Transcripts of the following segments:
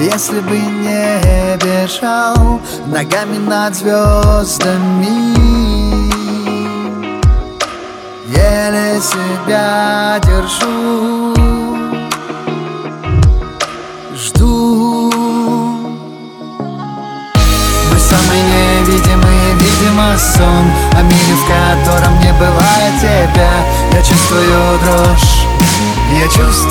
گرسو بیجمے امیر کاشست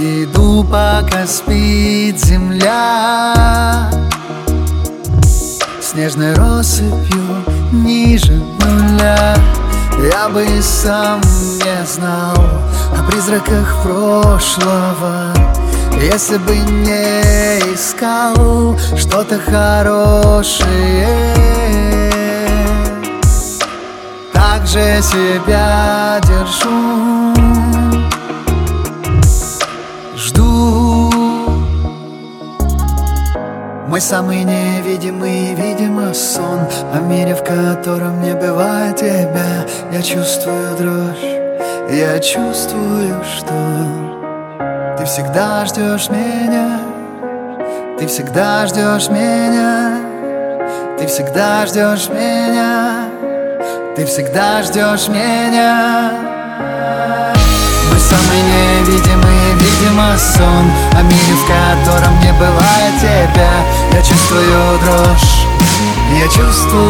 رولا بری بھئی راجر س جوار جو سیکار جو دار جو سمے رجم بجماسون تو بچے یشستار جو سارا جو سارا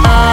جو